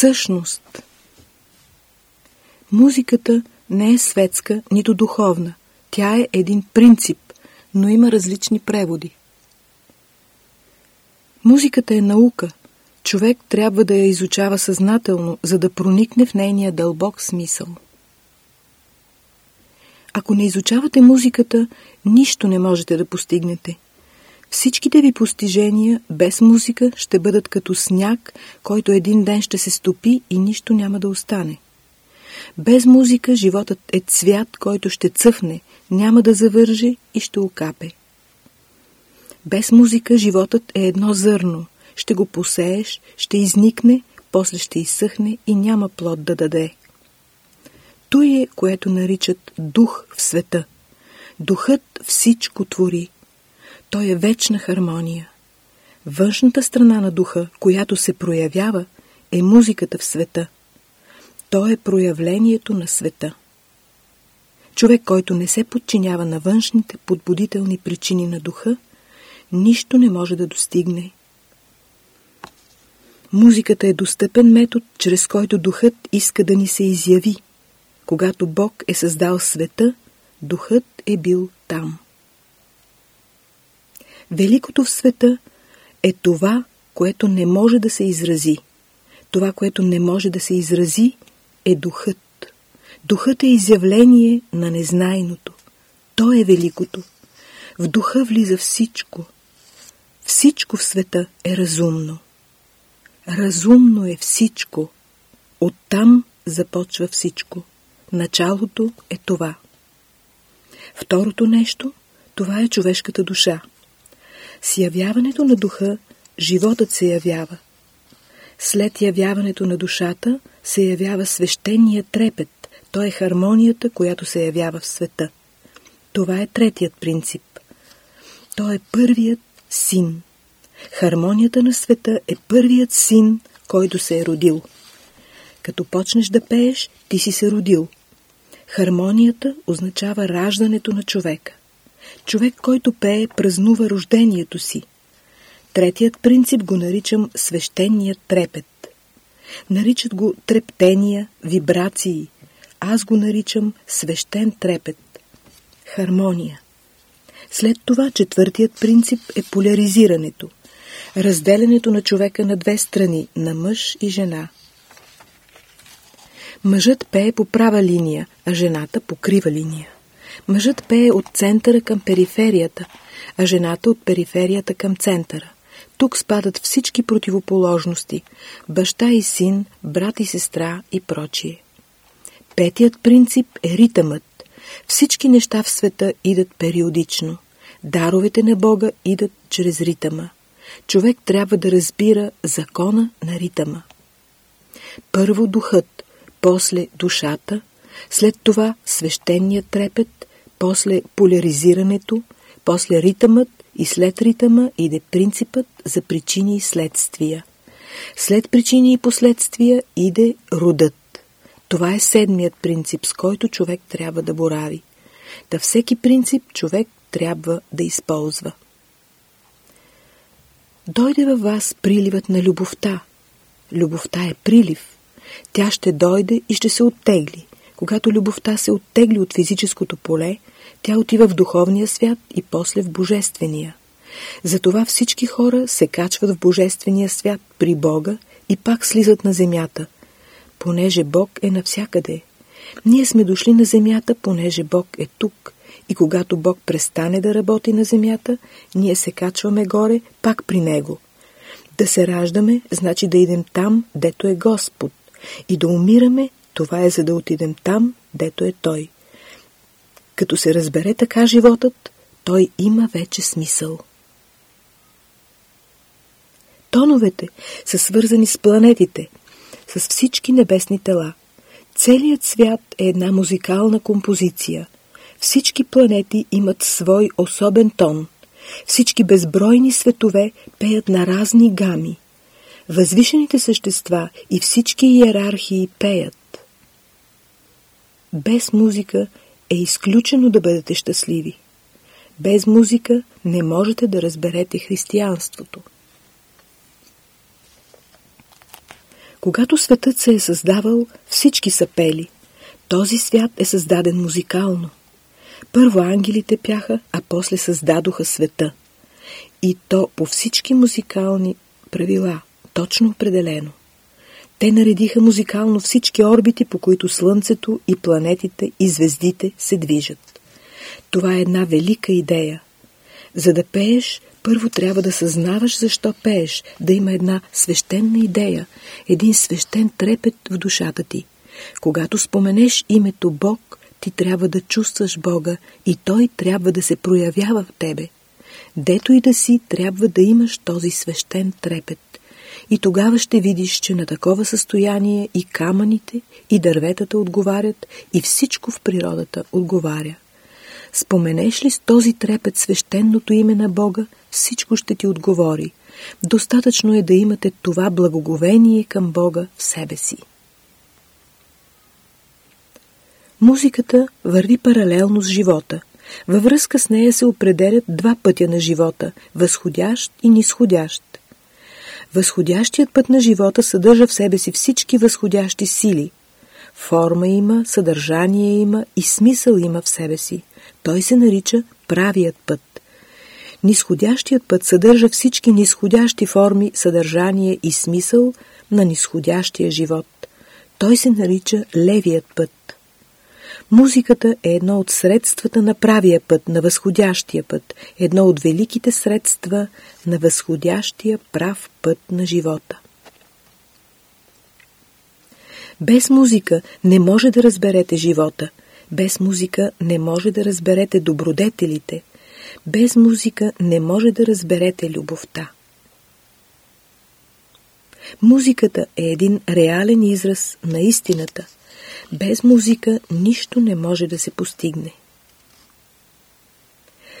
Същност Музиката не е светска, нито духовна. Тя е един принцип, но има различни преводи. Музиката е наука. Човек трябва да я изучава съзнателно, за да проникне в нейния дълбок смисъл. Ако не изучавате музиката, нищо не можете да постигнете. Всичките ви постижения без музика ще бъдат като сняг, който един ден ще се стопи и нищо няма да остане. Без музика животът е цвят, който ще цъфне, няма да завърже и ще окапе. Без музика животът е едно зърно. Ще го посееш, ще изникне, после ще изсъхне и няма плод да даде. Той е, което наричат дух в света. Духът всичко твори. Той е вечна хармония. Външната страна на духа, която се проявява, е музиката в света. То е проявлението на света. Човек, който не се подчинява на външните подбудителни причини на духа, нищо не може да достигне. Музиката е достъпен метод, чрез който духът иска да ни се изяви. Когато Бог е създал света, духът е бил там. Великото в света е това, което не може да се изрази. Това, което не може да се изрази, е духът. Духът е изявление на незнайното. То е великото. В духа влиза всичко. Всичко в света е разумно. Разумно е всичко. Оттам започва всичко. Началото е това. Второто нещо, това е човешката душа. С явяването на духа, животът се явява. След явяването на душата се явява свещения трепет, то е хармонията, която се явява в света. Това е третият принцип. То е първият син. Хармонията на света е първият син, който се е родил. Като почнеш да пееш, ти си се родил. Хармонията означава раждането на човека. Човек, който пее, празнува рождението си. Третият принцип го наричам свещеният трепет. Наричат го трептения, вибрации. Аз го наричам свещен трепет. Хармония. След това четвъртият принцип е поляризирането. Разделянето на човека на две страни, на мъж и жена. Мъжът пее по права линия, а жената по крива линия. Мъжът пее от центъра към периферията, а жената от периферията към центъра. Тук спадат всички противоположности – баща и син, брат и сестра и прочие. Петият принцип е ритъмът. Всички неща в света идат периодично. Даровете на Бога идат чрез ритъма. Човек трябва да разбира закона на ритъма. Първо духът, после душата, след това свещеният трепет, после поляризирането, после ритъмът и след ритъма иде принципът за причини и следствия. След причини и последствия иде родът. Това е седмият принцип, с който човек трябва да борави. Да всеки принцип човек трябва да използва. Дойде във вас приливът на любовта. Любовта е прилив. Тя ще дойде и ще се оттегли. Когато любовта се оттегли от физическото поле, тя отива в духовния свят и после в божествения. Затова всички хора се качват в божествения свят при Бога и пак слизат на земята, понеже Бог е навсякъде. Ние сме дошли на земята, понеже Бог е тук. И когато Бог престане да работи на земята, ние се качваме горе, пак при Него. Да се раждаме, значи да идем там, дето е Господ. И да умираме, това е за да отидем там, дето е Той. Като се разбере така животът, той има вече смисъл. Тоновете са свързани с планетите, с всички небесни тела. Целият свят е една музикална композиция. Всички планети имат свой особен тон. Всички безбройни светове пеят на разни гами. Възвишените същества и всички иерархии пеят. Без музика е изключено да бъдете щастливи. Без музика не можете да разберете християнството. Когато светът се е създавал, всички са пели. Този свят е създаден музикално. Първо ангелите пяха, а после създадоха света. И то по всички музикални правила, точно определено. Те наредиха музикално всички орбити, по които Слънцето и планетите и звездите се движат. Това е една велика идея. За да пееш, първо трябва да съзнаваш защо пееш, да има една свещена идея, един свещен трепет в душата ти. Когато споменеш името Бог, ти трябва да чувстваш Бога и Той трябва да се проявява в тебе. Дето и да си, трябва да имаш този свещен трепет. И тогава ще видиш, че на такова състояние и камъните, и дърветата отговарят, и всичко в природата отговаря. Споменеш ли с този трепет свещеното име на Бога, всичко ще ти отговори. Достатъчно е да имате това благоговение към Бога в себе си. Музиката върви паралелно с живота. Във връзка с нея се определят два пътя на живота – възходящ и нисходящ. Възходящият път на живота съдържа в себе си всички възходящи сили. Форма има, съдържание има и смисъл има в себе си. Той се нарича правият път. Нисходящият път съдържа всички нисходящи форми, съдържание и смисъл на нисходящия живот. Той се нарича левият път. Музиката е едно от средствата на правия път, на възходящия път, едно от великите средства на възходящия прав път на живота. Без музика не може да разберете живота, без музика не може да разберете добродетелите, без музика не може да разберете любовта. Музиката е един реален израз на истината – без музика нищо не може да се постигне.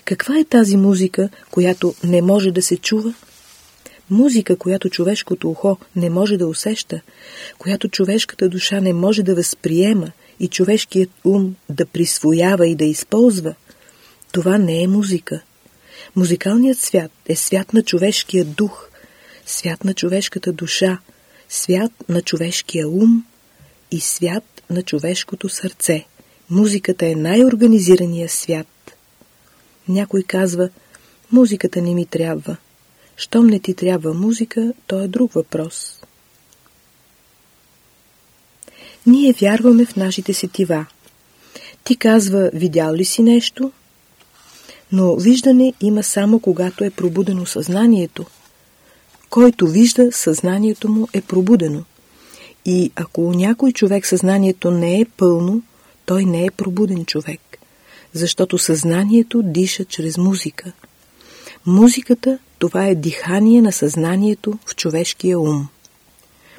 Каква е тази музика, която не може да се чува? Музика, която човешкото ухо не може да усеща, която човешката душа не може да възприема и човешкият ум да присвоява и да използва, това не е музика. Музикалният свят е свят на човешкия дух, свят на човешката душа, свят на човешкия ум и свят на човешкото сърце. Музиката е най-организирания свят. Някой казва, музиката не ми трябва. Щом не ти трябва музика, то е друг въпрос. Ние вярваме в нашите сетива. Ти казва, видял ли си нещо? Но виждане има само когато е пробудено съзнанието. Който вижда, съзнанието му е пробудено. И ако някой човек съзнанието не е пълно, той не е пробуден човек, защото съзнанието диша чрез музика. Музиката – това е дихание на съзнанието в човешкия ум.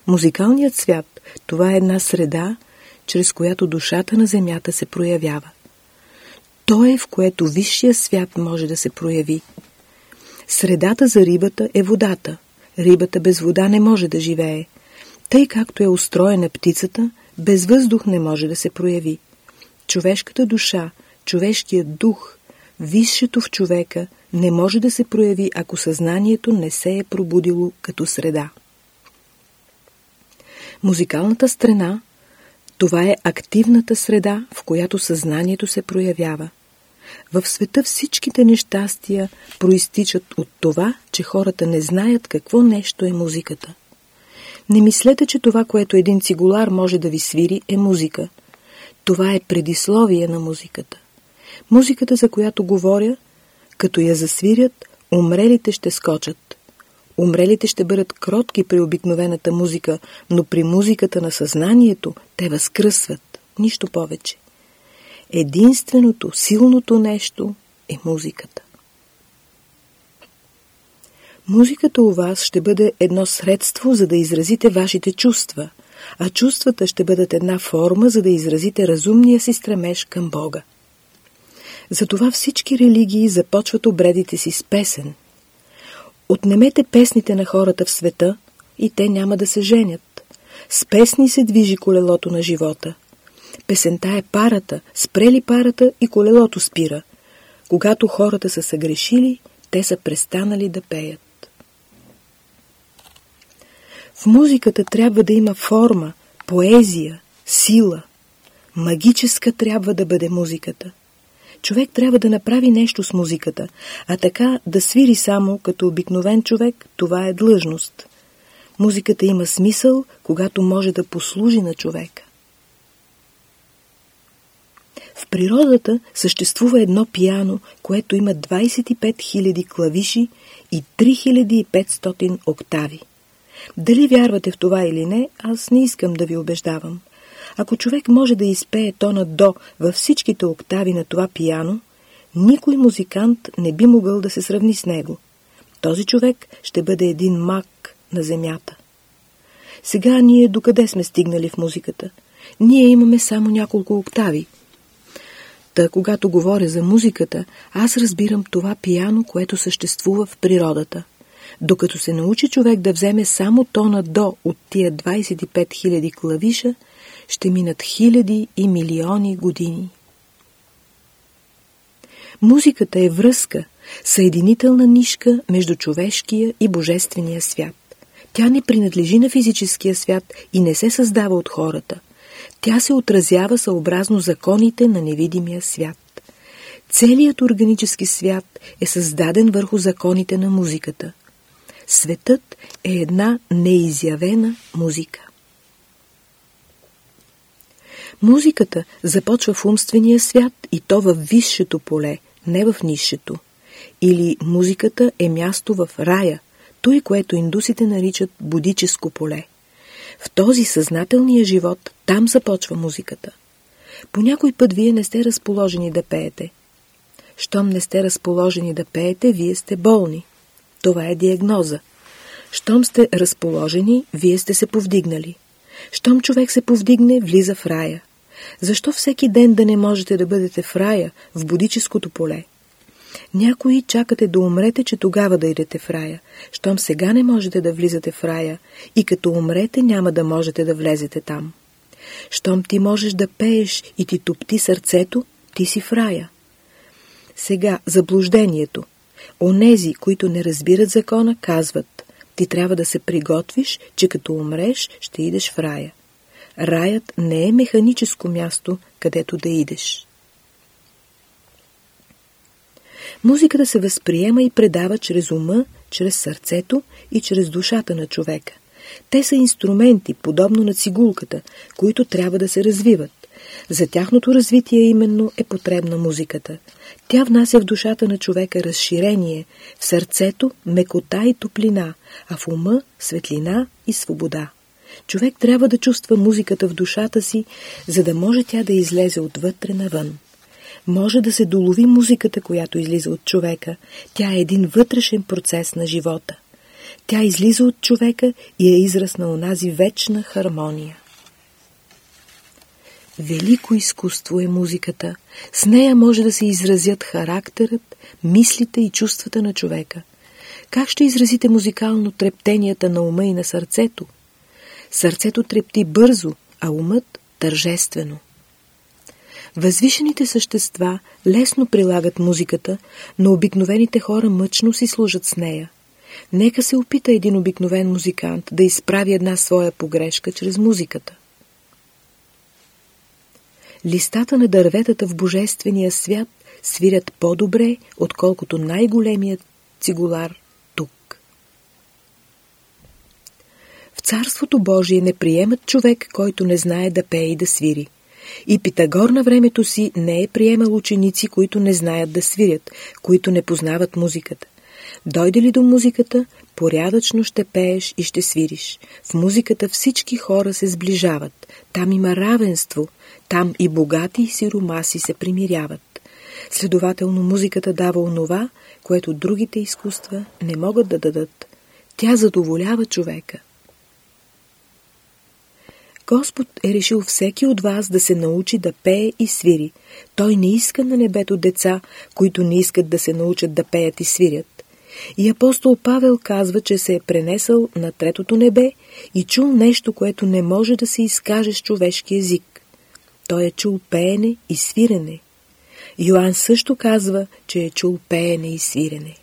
Музикалният свят – това е една среда, чрез която душата на земята се проявява. То е в което висшия свят може да се прояви. Средата за рибата е водата. Рибата без вода не може да живее – тъй както е устроена птицата, без въздух не може да се прояви. Човешката душа, човешкият дух, висшето в човека не може да се прояви, ако съзнанието не се е пробудило като среда. Музикалната страна – това е активната среда, в която съзнанието се проявява. В света всичките нещастия проистичат от това, че хората не знаят какво нещо е музиката. Не мислете, че това, което един цигулар може да ви свири, е музика. Това е предисловие на музиката. Музиката, за която говоря, като я засвирят, умрелите ще скочат. Умрелите ще бъдат кротки при обикновената музика, но при музиката на съзнанието те възкръсват. Нищо повече. Единственото, силното нещо е музиката. Музиката у вас ще бъде едно средство, за да изразите вашите чувства, а чувствата ще бъдат една форма, за да изразите разумния си стремеж към Бога. Затова всички религии започват обредите си с песен. Отнемете песните на хората в света и те няма да се женят. С песни се движи колелото на живота. Песента е парата, спрели парата и колелото спира. Когато хората са съгрешили, те са престанали да пеят. В музиката трябва да има форма, поезия, сила. Магическа трябва да бъде музиката. Човек трябва да направи нещо с музиката, а така да свири само като обикновен човек, това е длъжност. Музиката има смисъл, когато може да послужи на човека. В природата съществува едно пияно, което има 25 000 клавиши и 3500 октави. Дали вярвате в това или не, аз не искам да ви убеждавам. Ако човек може да изпее тона до във всичките октави на това пияно, никой музикант не би могъл да се сравни с него. Този човек ще бъде един мак на земята. Сега ние докъде сме стигнали в музиката? Ние имаме само няколко октави. Та, когато говоря за музиката, аз разбирам това пияно, което съществува в природата. Докато се научи човек да вземе само тона до от тия 25 000 клавиша, ще минат хиляди и милиони години. Музиката е връзка, съединителна нишка между човешкия и божествения свят. Тя не принадлежи на физическия свят и не се създава от хората. Тя се отразява съобразно законите на невидимия свят. Целият органически свят е създаден върху законите на музиката. Светът е една неизявена музика. Музиката започва в умствения свят и то в висшето поле, не в нишето. Или музиката е място в рая, той, което индусите наричат будическо поле. В този съзнателния живот там започва музиката. По някой път вие не сте разположени да пеете. Щом не сте разположени да пеете, вие сте болни. Това е диагноза. Щом сте разположени, вие сте се повдигнали. Щом човек се повдигне, влиза в рая. Защо всеки ден да не можете да бъдете в рая, в будическото поле? Някои чакате да умрете, че тогава да идете в рая. Щом сега не можете да влизате в рая и като умрете няма да можете да влезете там. Щом ти можеш да пееш и ти топти сърцето, ти си в рая. Сега заблуждението. Онези, които не разбират закона, казват ти трябва да се приготвиш, че като умреш, ще идеш в рая. Раят не е механическо място, където да идеш. Музиката се възприема и предава чрез ума, чрез сърцето и чрез душата на човека. Те са инструменти, подобно на цигулката, които трябва да се развиват. За тяхното развитие именно е потребна музиката. Тя внася в душата на човека разширение, в сърцето мекота и топлина, а в ума светлина и свобода. Човек трябва да чувства музиката в душата си, за да може тя да излезе отвътре навън. Може да се долови музиката, която излиза от човека. Тя е един вътрешен процес на живота. Тя излиза от човека и е израз на онази вечна хармония. Велико изкуство е музиката. С нея може да се изразят характерът, мислите и чувствата на човека. Как ще изразите музикално трептенията на ума и на сърцето? Сърцето трепти бързо, а умът тържествено. Възвишените същества лесно прилагат музиката, но обикновените хора мъчно си служат с нея. Нека се опита един обикновен музикант да изправи една своя погрешка чрез музиката. Листата на дърветата в божествения свят свирят по-добре, отколкото най-големият цигулар тук. В Царството Божие не приемат човек, който не знае да пее и да свири. И Питагор на времето си не е приемал ученици, които не знаят да свирят, които не познават музиката. Дойде ли до музиката, порядъчно ще пееш и ще свириш. В музиката всички хора се сближават. Там има равенство. Там и богати и сиромаси се примиряват. Следователно музиката дава онова, което другите изкуства не могат да дадат. Тя задоволява човека. Господ е решил всеки от вас да се научи да пее и свири. Той не иска на небето деца, които не искат да се научат да пеят и свирят. И апостол Павел казва, че се е пренесъл на третото небе и чул нещо, което не може да се изкаже с човешки език. Той е чул пеене и свирене. Йоанн също казва, че е чул пеене и свирене.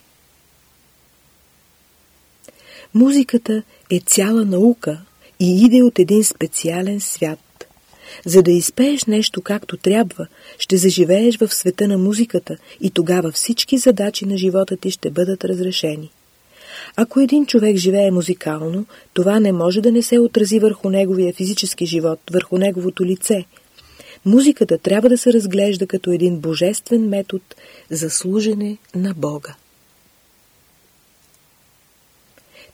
Музиката е цяла наука и иде от един специален свят. За да изпееш нещо както трябва, ще заживееш в света на музиката и тогава всички задачи на живота ти ще бъдат разрешени. Ако един човек живее музикално, това не може да не се отрази върху неговия физически живот, върху неговото лице. Музиката трябва да се разглежда като един божествен метод за служене на Бога.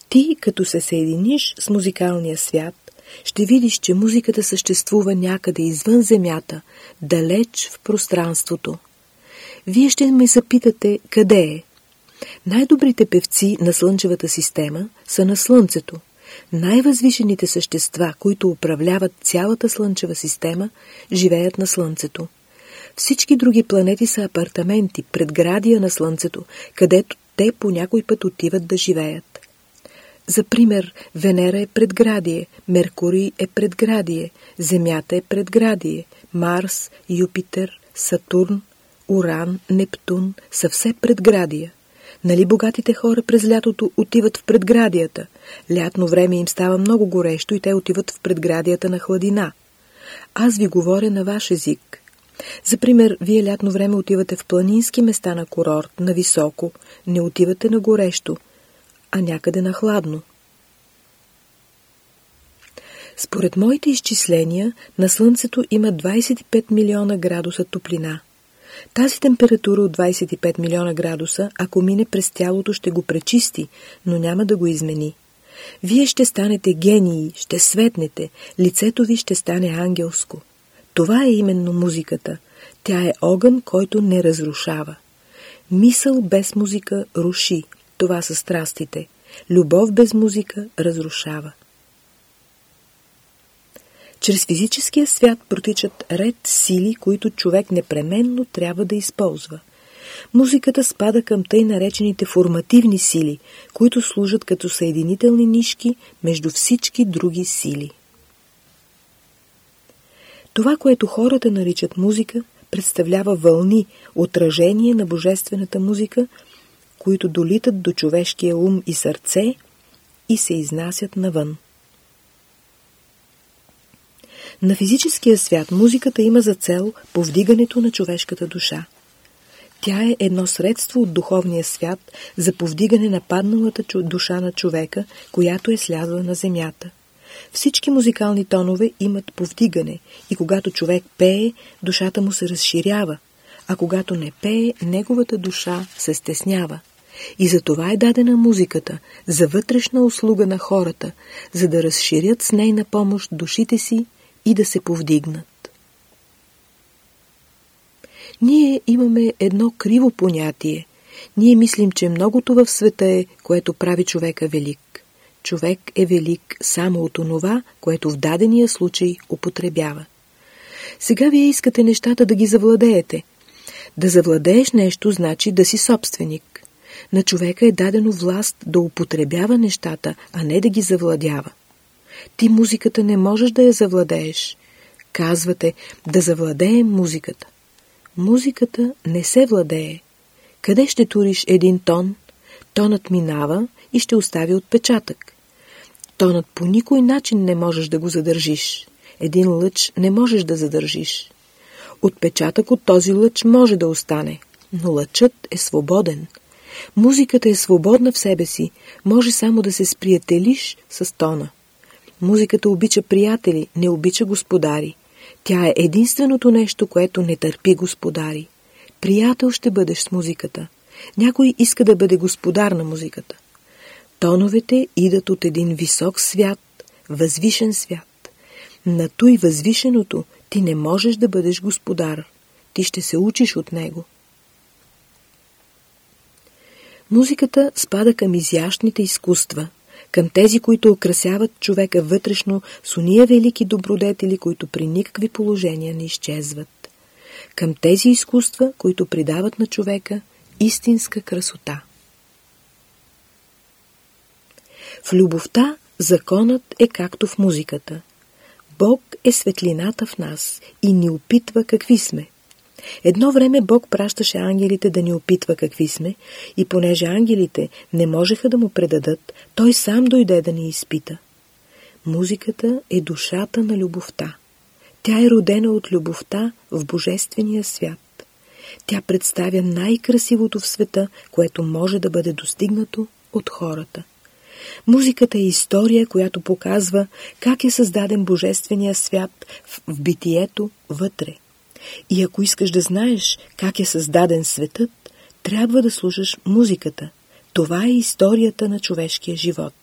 Ти, като се съединиш с музикалния свят, ще видиш, че музиката съществува някъде извън земята, далеч в пространството. Вие ще ме запитате къде е. Най-добрите певци на Слънчевата система са на Слънцето. Най-възвишените същества, които управляват цялата Слънчева система, живеят на Слънцето. Всички други планети са апартаменти, предградия на Слънцето, където те по някой път отиват да живеят. За пример, Венера е предградие, Меркурий е предградие, Земята е предградие, Марс, Юпитер, Сатурн, Уран, Нептун са все предградия. Нали богатите хора през лятото отиват в предградията? Лятно време им става много горещо и те отиват в предградията на хладина. Аз ви говоря на ваш език. За пример, вие лятно време отивате в планински места на курорт, на високо, не отивате на горещо – а някъде на хладно. Според моите изчисления, на Слънцето има 25 милиона градуса топлина. Тази температура от 25 милиона градуса, ако мине през тялото, ще го пречисти, но няма да го измени. Вие ще станете гении, ще светнете, лицето ви ще стане ангелско. Това е именно музиката. Тя е огън, който не разрушава. Мисъл без музика руши, това са страстите. Любов без музика разрушава. Чрез физическия свят протичат ред сили, които човек непременно трябва да използва. Музиката спада към тъй наречените формативни сили, които служат като съединителни нишки между всички други сили. Това, което хората наричат музика, представлява вълни, отражение на божествената музика – които долитат до човешкия ум и сърце и се изнасят навън. На физическия свят музиката има за цел повдигането на човешката душа. Тя е едно средство от духовния свят за повдигане на падналата душа на човека, която е слязла на земята. Всички музикални тонове имат повдигане и когато човек пее, душата му се разширява, а когато не пее, неговата душа се стеснява. И за това е дадена музиката, за вътрешна услуга на хората, за да разширят с нейна помощ душите си и да се повдигнат. Ние имаме едно криво понятие. Ние мислим, че многото в света е, което прави човека велик. Човек е велик само от онова, което в дадения случай употребява. Сега вие искате нещата да ги завладеете. Да завладееш нещо значи да си собственик. На човека е дадено власт да употребява нещата, а не да ги завладява. Ти музиката не можеш да я завладееш. Казвате да завладеем музиката. Музиката не се владее. Къде ще туриш един тон? Тонът минава и ще остави отпечатък. Тонът по никой начин не можеш да го задържиш. Един лъч не можеш да задържиш. Отпечатък от този лъч може да остане, но лъчът е свободен – Музиката е свободна в себе си, може само да се сприятелиш с тона. Музиката обича приятели, не обича господари. Тя е единственото нещо, което не търпи господари. Приятел ще бъдеш с музиката. Някой иска да бъде господар на музиката. Тоновете идат от един висок свят, възвишен свят. На той възвишеното ти не можеш да бъдеш господар. Ти ще се учиш от него. Музиката спада към изящните изкуства, към тези, които украсяват човека вътрешно с уния велики добродетели, които при никакви положения не изчезват. Към тези изкуства, които придават на човека истинска красота. В любовта законът е както в музиката. Бог е светлината в нас и ни опитва какви сме. Едно време Бог пращаше ангелите да ни опитва какви сме и понеже ангелите не можеха да му предадат, той сам дойде да ни изпита. Музиката е душата на любовта. Тя е родена от любовта в Божествения свят. Тя представя най-красивото в света, което може да бъде достигнато от хората. Музиката е история, която показва как е създаден Божествения свят в битието вътре. И ако искаш да знаеш как е създаден светът, трябва да слушаш музиката. Това е историята на човешкия живот.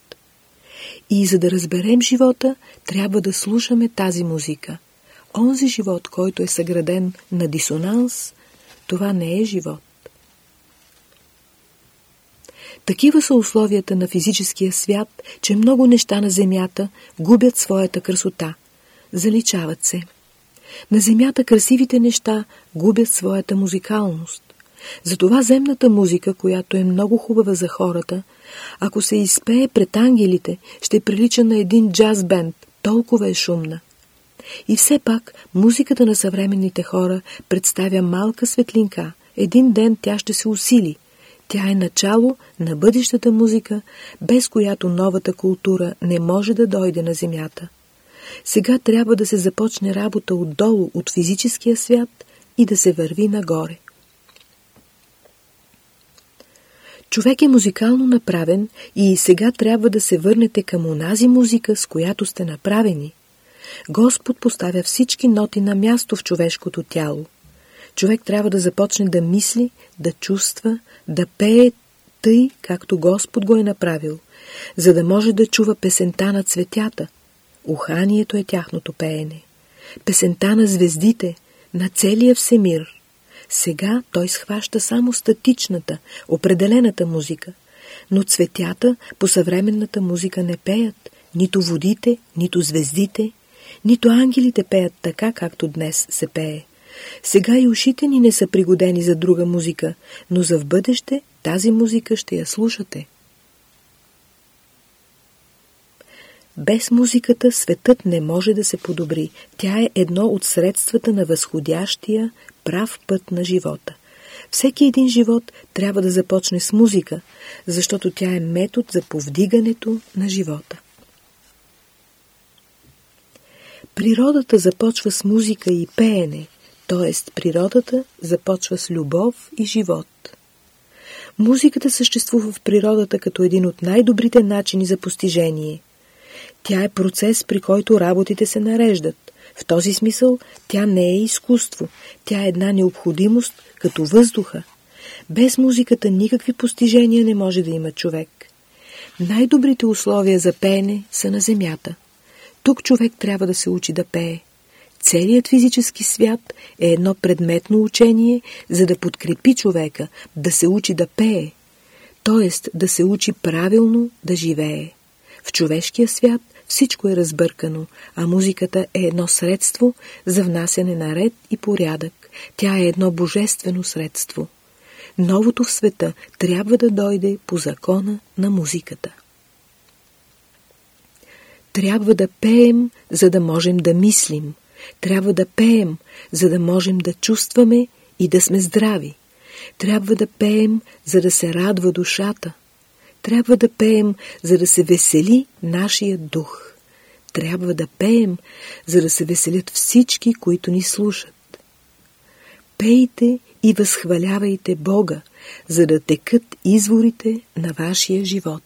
И за да разберем живота, трябва да слушаме тази музика. Онзи живот, който е съграден на дисонанс, това не е живот. Такива са условията на физическия свят, че много неща на Земята губят своята красота, заличават се. На Земята красивите неща губят своята музикалност. Затова земната музика, която е много хубава за хората, ако се изпее пред ангелите, ще прилича на един джаз бенд, толкова е шумна. И все пак музиката на съвременните хора представя малка светлинка. Един ден тя ще се усили. Тя е начало на бъдещата музика, без която новата култура не може да дойде на земята. Сега трябва да се започне работа отдолу от физическия свят и да се върви нагоре. Човек е музикално направен и сега трябва да се върнете към онази музика, с която сте направени. Господ поставя всички ноти на място в човешкото тяло. Човек трябва да започне да мисли, да чувства, да пее тъй, както Господ го е направил, за да може да чува песента на цветята. Уханието е тяхното пеене. Песента на звездите, на целия всемир. Сега той схваща само статичната, определената музика, но цветята по съвременната музика не пеят, нито водите, нито звездите, нито ангелите пеят така, както днес се пее. Сега и ушите ни не са пригодени за друга музика, но за в бъдеще тази музика ще я слушате. Без музиката светът не може да се подобри. Тя е едно от средствата на възходящия прав път на живота. Всеки един живот трябва да започне с музика, защото тя е метод за повдигането на живота. Природата започва с музика и пеене, т.е. природата започва с любов и живот. Музиката съществува в природата като един от най-добрите начини за постижение. Тя е процес, при който работите се нареждат. В този смисъл тя не е изкуство, тя е една необходимост, като въздуха. Без музиката никакви постижения не може да има човек. Най-добрите условия за пеене са на земята. Тук човек трябва да се учи да пее. Целият физически свят е едно предметно учение, за да подкрепи човека, да се учи да пее, т.е. да се учи правилно да живее. В човешкия свят всичко е разбъркано, а музиката е едно средство за внасяне на ред и порядък. Тя е едно божествено средство. Новото в света трябва да дойде по закона на музиката. Трябва да пеем, за да можем да мислим. Трябва да пеем, за да можем да чувстваме и да сме здрави. Трябва да пеем, за да се радва душата. Трябва да пеем, за да се весели нашия дух. Трябва да пеем, за да се веселят всички, които ни слушат. Пейте и възхвалявайте Бога, за да текат изворите на вашия живот.